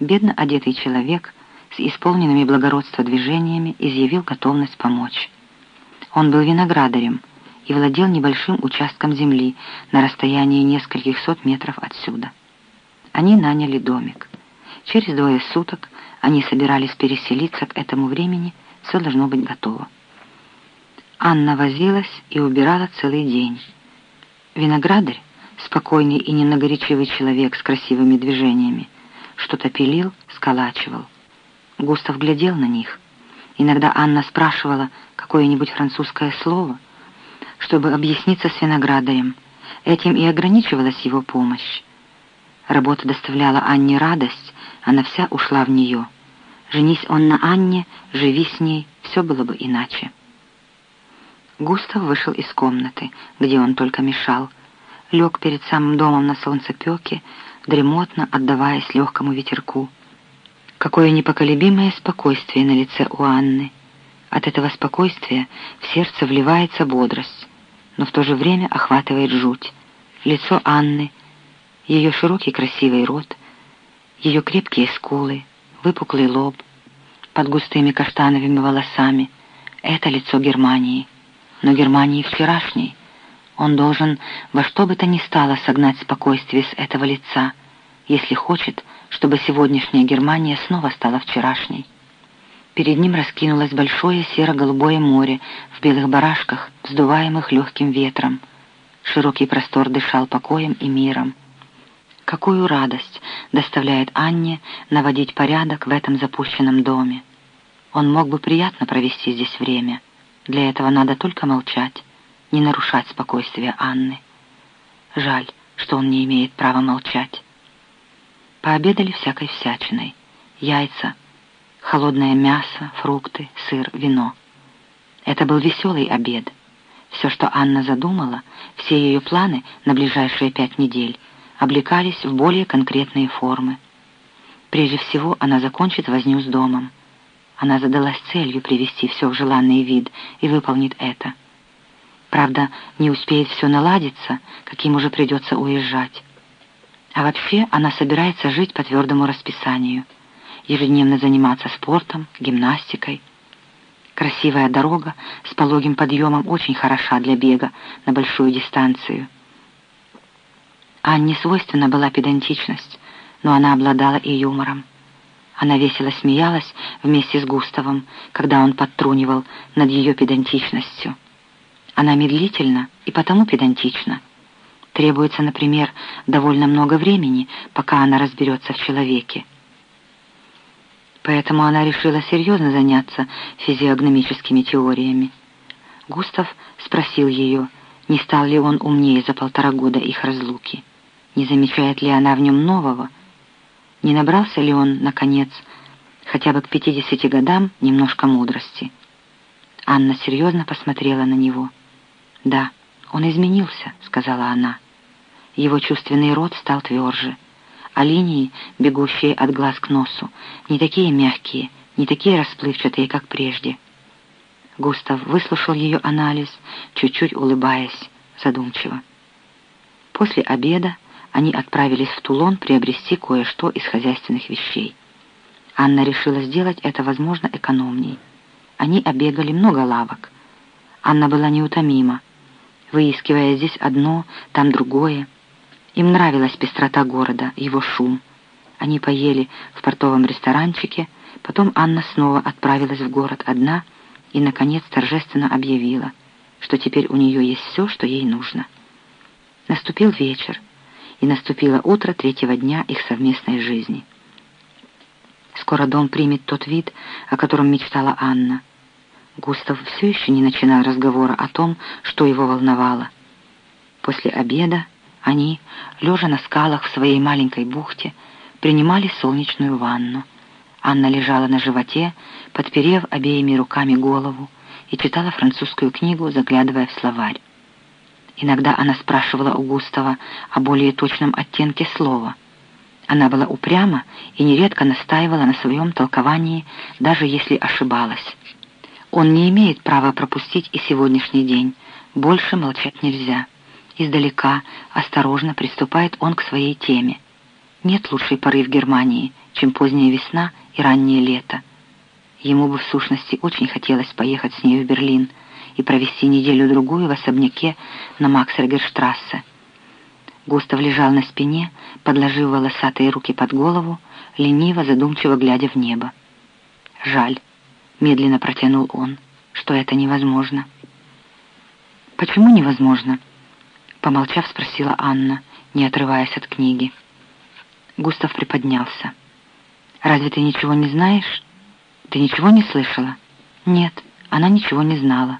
бедно одетый человек с исполненными благородства движениями изъявил готовность помочь. Он был виноградарем и владел небольшим участком земли на расстоянии нескольких сот метров отсюда. Они наняли домик. Через двое суток они собирались переселиться к этому времени, все должно быть готово. Анна возилась и убирала целый день. Виноградарь, спокойный и ненагорячивый человек с красивыми движениями, что-то пилил, сколачивал. Густав глядел на них. Иногда Анна спрашивала какое-нибудь французское слово, чтобы объясниться с виноградарем. Этим и ограничивалась его помощь. Работа доставляла Анне радость, она вся ушла в нее. Женись он на Анне, живи с ней, все было бы иначе. Густав вышел из комнаты, где он только мешал, лег перед самым домом на солнцепеке, дремотно отдаваясь легкому ветерку. Какое непоколебимое спокойствие на лице у Анны. От этого спокойствия в сердце вливается бодрость, но в то же время охватывает жуть. Лицо Анны, ее широкий красивый рот, ее крепкие скулы, выпуклый лоб, под густыми каштановыми волосами — это лицо Германии. Но Германии вчерашней. Он должен во что бы то ни стало согнать спокойствие с этого лица, если хочет, чтобы сегодняшняя Германия снова стала вчерашней. Перед ним раскинулось большое серо-голубое море в белых барашках, вздуваемых легким ветром. Широкий простор дышал покоем и миром. Какую радость доставляет Анне наводить порядок в этом запущенном доме. Он мог бы приятно провести здесь время. Для этого надо только молчать не нарушать спокойствие Анны. Жаль, что он не имеет права молчать. Пообедали всякой всячиной. Яйца, холодное мясо, фрукты, сыр, вино. Это был веселый обед. Все, что Анна задумала, все ее планы на ближайшие пять недель, облекались в более конкретные формы. Прежде всего, она закончит возню с домом. Она задалась целью привести все в желанный вид и выполнит это. Правда, не успеет все наладиться, каким уже придется уезжать. А вообще она собирается жить по твердому расписанию. Ежедневно заниматься спортом, гимнастикой. Красивая дорога с пологим подъемом очень хороша для бега на большую дистанцию. Анне свойственна была педантичность, но она обладала и юмором. Она весело смеялась вместе с Густавом, когда он подтрунивал над ее педантичностью. Она медлительна и потому педантична. Требуется, например, довольно много времени, пока она разберется в человеке. Поэтому она решила серьезно заняться физиогномическими теориями. Густав спросил ее, не стал ли он умнее за полтора года их разлуки, не замечает ли она в нем нового, не набрался ли он, наконец, хотя бы к пятидесяти годам немножко мудрости. Анна серьезно посмотрела на него. «Да, он изменился», — сказала она. Его чувственный рот стал тверже, а линии, бегущие от глаз к носу, не такие мягкие, не такие расплывчатые, как прежде. Густав выслушал ее анализ, чуть-чуть улыбаясь, задумчиво. После обеда они отправились в Тулон приобрести кое-что из хозяйственных вещей. Анна решила сделать это, возможно, экономней. Они обегали много лавок. Анна была неутомима выискивая здесь одно, там другое. Им нравилась пестрота города, его шум. Они поели в портовом ресторанчике, потом Анна снова отправилась в город одна и, наконец, торжественно объявила, что теперь у нее есть все, что ей нужно. Наступил вечер, и наступило утро третьего дня их совместной жизни. Скоро дом примет тот вид, о котором мечтала Анна — Густав все еще не начинал разговора о том, что его волновало. После обеда они, лежа на скалах в своей маленькой бухте, принимали солнечную ванну. Анна лежала на животе, подперев обеими руками голову, и читала французскую книгу, заглядывая в словарь. Иногда она спрашивала у Густава о более точном оттенке слова. Она была упряма и нередко настаивала на своем толковании, даже если ошибалась. Он не имеет права пропустить и сегодняшний день. Больше молчать нельзя. Издалека, осторожно приступает он к своей теме. Нет лучшей поры в Германии, чем поздняя весна и раннее лето. Ему бы в сущности очень хотелось поехать с ней в Берлин и провести неделю-другую в особняке на Максергерштрассе. Густав лежал на спине, подложив волосатые руки под голову, лениво, задумчиво глядя в небо. «Жаль», — медленно протянул он, — «что это невозможно». «Почему невозможно?» — помолчав, спросила Анна, не отрываясь от книги. Густав приподнялся. «Разве ты ничего не знаешь? Ты ничего не слышала?» «Нет, она ничего не знала».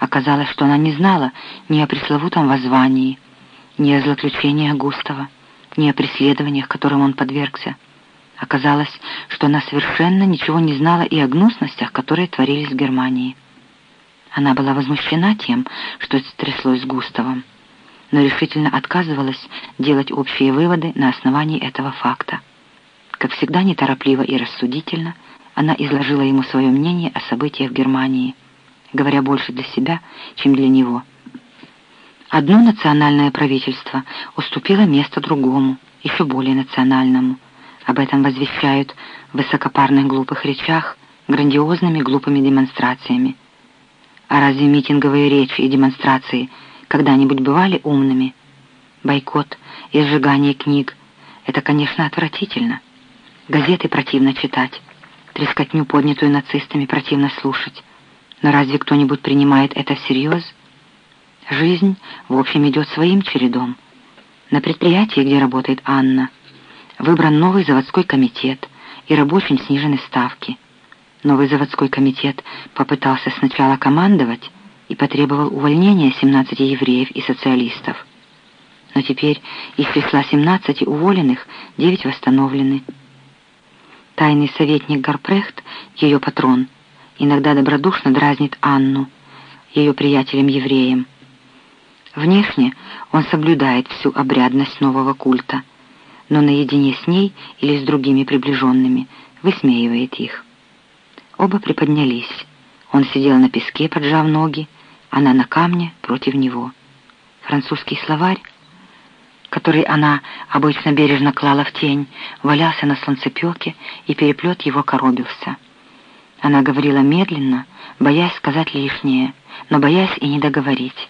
Оказалось, что она не знала ни о пресловутом воззвании, ни о злоключениях Густава, ни о преследованиях, которым он подвергся. Оказалось, что она совершенно ничего не знала и о гнусностях, которые творились в Германии. Она была возмущена тем, что стряслось с Густавом, но решительно отказывалась делать общие выводы на основании этого факта. Как всегда неторопливо и рассудительно, она изложила ему свое мнение о событиях в Германии, говоря больше для себя, чем для него. Одно национальное правительство уступило место другому, еще более национальному. Об этом возвещают в высокопарных глупых речах, грандиозными глупыми демонстрациями. А разве митинговые речи и демонстрации когда-нибудь бывали умными? Бойкот и сжигание книг — это, конечно, отвратительно. Газеты противно читать, трескотню, поднятую нацистами, противно слушать. Но разве кто-нибудь принимает это всерьез? Жизнь, в общем, идет своим чередом. На предприятии, где работает Анна, выбран новый заводской комитет и рабочим снижены ставки. Новый заводской комитет попытался сначала командовать и потребовал увольнения 17 евреев и социалистов. Но теперь из числа 17 уволенных 9 восстановлены. Тайный советник Гарпрехт, ее патрон, иногда добродушно дразнит Анну, ее приятелем-евреем. Внешне он соблюдает всю обрядность нового культа, но наедине с ней или с другими приближенными высмеивает их. Оба приподнялись. Он сидел на песке, поджав ноги, она на камне против него. Французский словарь, который она обычно бережно клала в тень, валялся на солнцепёке, и переплет его коробился. Она говорила медленно, боясь сказать лишнее, но боясь и не договорить.